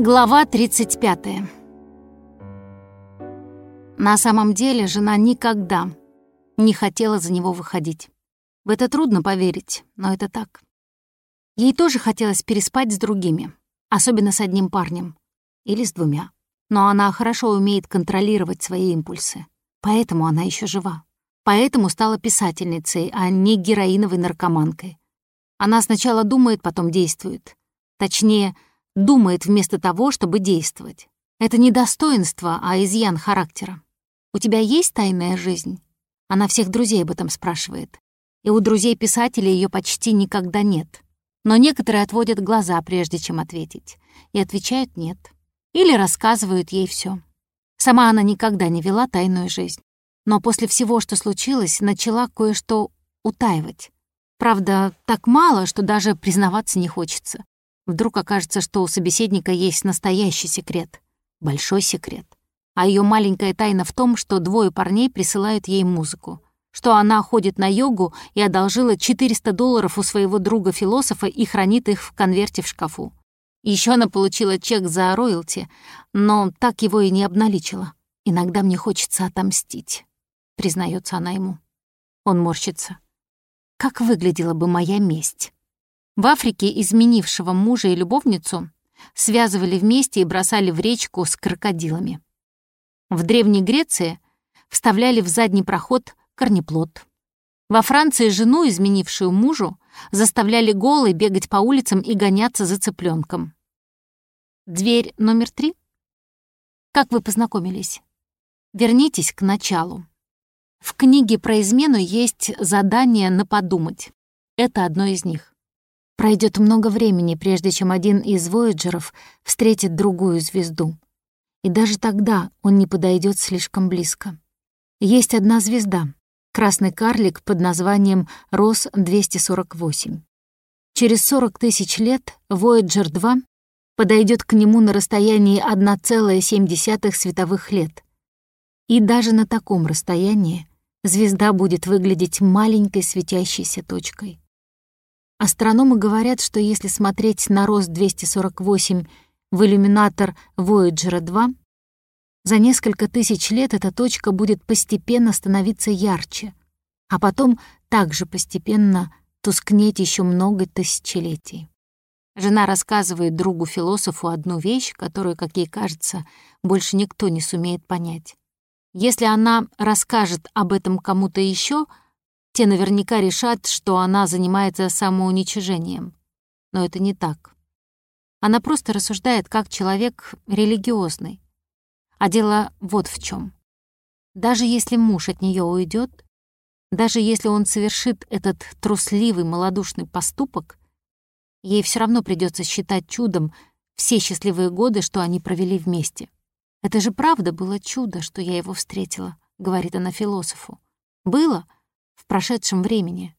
Глава 35. На самом деле жена никогда не хотела за него выходить. В это трудно поверить, но это так. Ей тоже хотелось переспать с другими, особенно с одним парнем или с двумя. Но она хорошо умеет контролировать свои импульсы, поэтому она еще жива. Поэтому стала писательницей, а не героиновой наркоманкой. Она сначала думает, потом действует. Точнее, думает вместо того, чтобы действовать. Это не достоинство, а изъян характера. «У тебя есть тайная жизнь?» Она всех друзей об этом спрашивает. И у друзей-писателей ее почти никогда нет. Но некоторые отводят глаза, прежде чем ответить. И отвечают «нет». Или рассказывают ей все. Сама она никогда не вела тайную жизнь. Но после всего, что случилось, начала кое-что утаивать. Правда, так мало, что даже признаваться не хочется. Вдруг окажется, что у собеседника есть настоящий секрет. Большой секрет. А ее маленькая тайна в том, что двое парней присылают ей музыку. Что она ходит на йогу и одолжила 400 долларов у своего друга-философа и хранит их в конверте в шкафу. Еще она получила чек за роялти, но так его и не обналичила. «Иногда мне хочется отомстить», — признается она ему. Он морщится. «Как выглядела бы моя месть?» В Африке изменившего мужа и любовницу связывали вместе и бросали в речку с крокодилами. В Древней Греции вставляли в задний проход корнеплод. Во Франции жену, изменившую мужу, заставляли голой бегать по улицам и гоняться за цыпленком. Дверь номер три? Как вы познакомились? Вернитесь к началу. В книге про измену есть задание на подумать. Это одно из них. Пройдет много времени, прежде чем один из вояджеров встретит другую звезду. И даже тогда он не подойдет слишком близко. Есть одна звезда — красный карлик под названием Рос-248. Через 40 тысяч лет Voyager-2 подойдет к нему на расстоянии 1,7 световых лет. И даже на таком расстоянии звезда будет выглядеть маленькой светящейся точкой. Астрономы говорят, что если смотреть на рост 248 в иллюминатор Voyager 2, за несколько тысяч лет эта точка будет постепенно становиться ярче, а потом также постепенно тускнеть еще много тысячелетий. Жена рассказывает другу-философу одну вещь, которую, как ей кажется, больше никто не сумеет понять. Если она расскажет об этом кому-то еще, те наверняка решат, что она занимается самоуничижением. Но это не так. Она просто рассуждает как человек религиозный. А дело вот в чем. Даже если муж от нее уйдет, даже если он совершит этот трусливый малодушный поступок, ей все равно придется считать чудом все счастливые годы, что они провели вместе. «Это же правда было чудо, что я его встретила», — говорит она философу. «Было, прошедшем времени.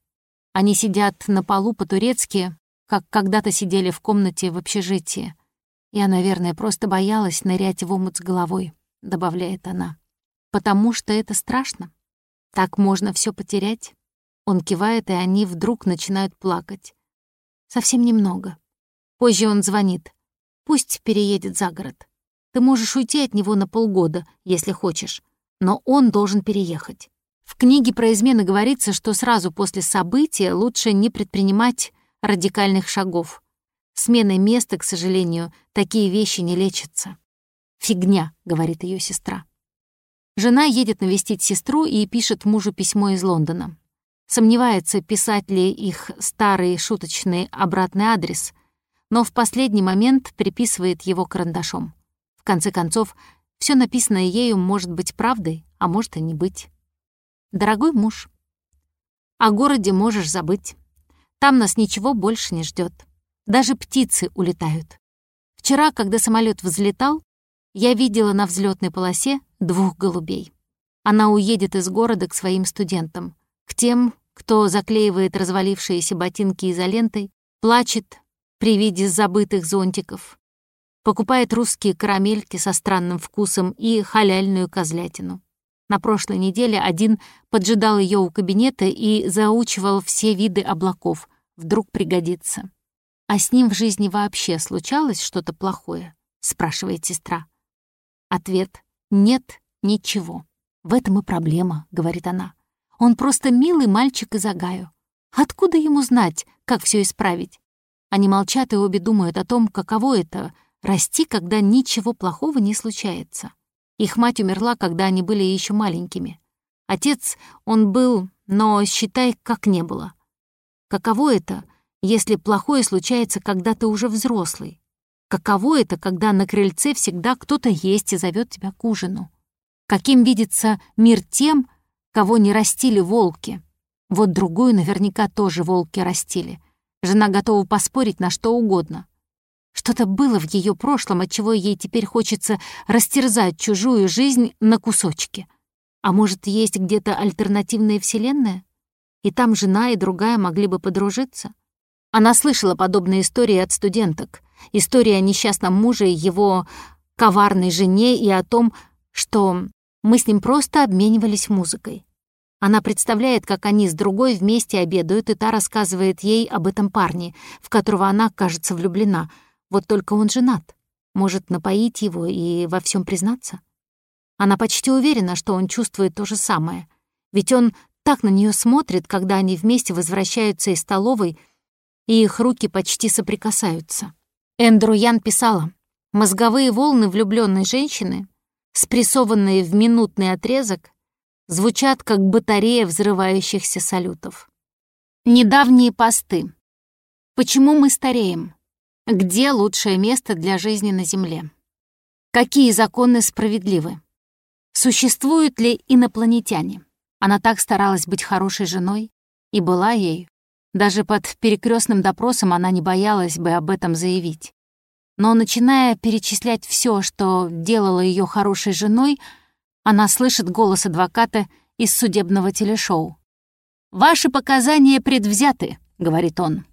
Они сидят на полу по-турецки, как когда-то сидели в комнате в общежитии. Я, наверное, просто боялась нырять в омут с головой, добавляет она. Потому что это страшно. Так можно все потерять. Он кивает, и они вдруг начинают плакать. Совсем немного. Позже он звонит. Пусть переедет за город. Ты можешь уйти от него на полгода, если хочешь, но он должен переехать. В книге про измены говорится, что сразу после события лучше не предпринимать радикальных шагов. Сменой места, к сожалению, такие вещи не лечатся. «Фигня», — говорит ее сестра. Жена едет навестить сестру и пишет мужу письмо из Лондона. Сомневается, писать ли их старый шуточный обратный адрес, но в последний момент приписывает его карандашом. В конце концов, все написанное ею может быть правдой, а может и не быть. Дорогой муж, о городе можешь забыть. Там нас ничего больше не ждет. Даже птицы улетают. Вчера, когда самолет взлетал, я видела на взлетной полосе двух голубей. Она уедет из города к своим студентам, к тем, кто заклеивает развалившиеся ботинки изолентой, плачет при виде забытых зонтиков, покупает русские карамельки со странным вкусом и халяльную козлятину. На прошлой неделе один поджидал ее у кабинета и заучивал все виды облаков. Вдруг пригодится. А с ним в жизни вообще случалось что-то плохое? спрашивает сестра. Ответ «нет, ничего». «В этом и проблема», — говорит она. «Он просто милый мальчик из Агаю. Откуда ему знать, как все исправить?» Они молчат и обе думают о том, каково это — расти, когда ничего плохого не случается. Их мать умерла, когда они были еще маленькими. Отец, он был, но, считай, как не было. Каково это, если плохое случается, когда ты уже взрослый? Каково это, когда на крыльце всегда кто-то есть и зовет тебя к ужину? Каким видится мир тем, кого не растили волки? Вот другую наверняка тоже волки растили. Жена готова поспорить на что угодно. Что-то было в ее прошлом, от чего ей теперь хочется растерзать чужую жизнь на кусочки. А может, есть где-то альтернативная вселенная? И там жена и другая могли бы подружиться? Она слышала подобные истории от студенток. Истории о несчастном муже и его коварной жене и о том, что мы с ним просто обменивались музыкой. Она представляет, как они с другой вместе обедают, и та рассказывает ей об этом парне, в которого она, кажется, влюблена. Вот только он женат. Может напоить его и во всем признаться? Она почти уверена, что он чувствует то же самое. Ведь он так на нее смотрит, когда они вместе возвращаются из столовой, и их руки почти соприкасаются. Эндру Ян писала, «Мозговые волны влюбленной женщины спрессованные в минутный отрезок, звучат как батарея взрывающихся салютов. Недавние посты. Почему мы стареем? Где лучшее место для жизни на Земле? Какие законы справедливы? Существуют ли инопланетяне? Она так старалась быть хорошей женой и была ею. Даже под перекрестным допросом она не боялась бы об этом заявить. Но начиная перечислять все, что делало ее хорошей женой, она слышит голос адвоката из судебного телешоу. «Ваши показания предвзяты», — говорит он.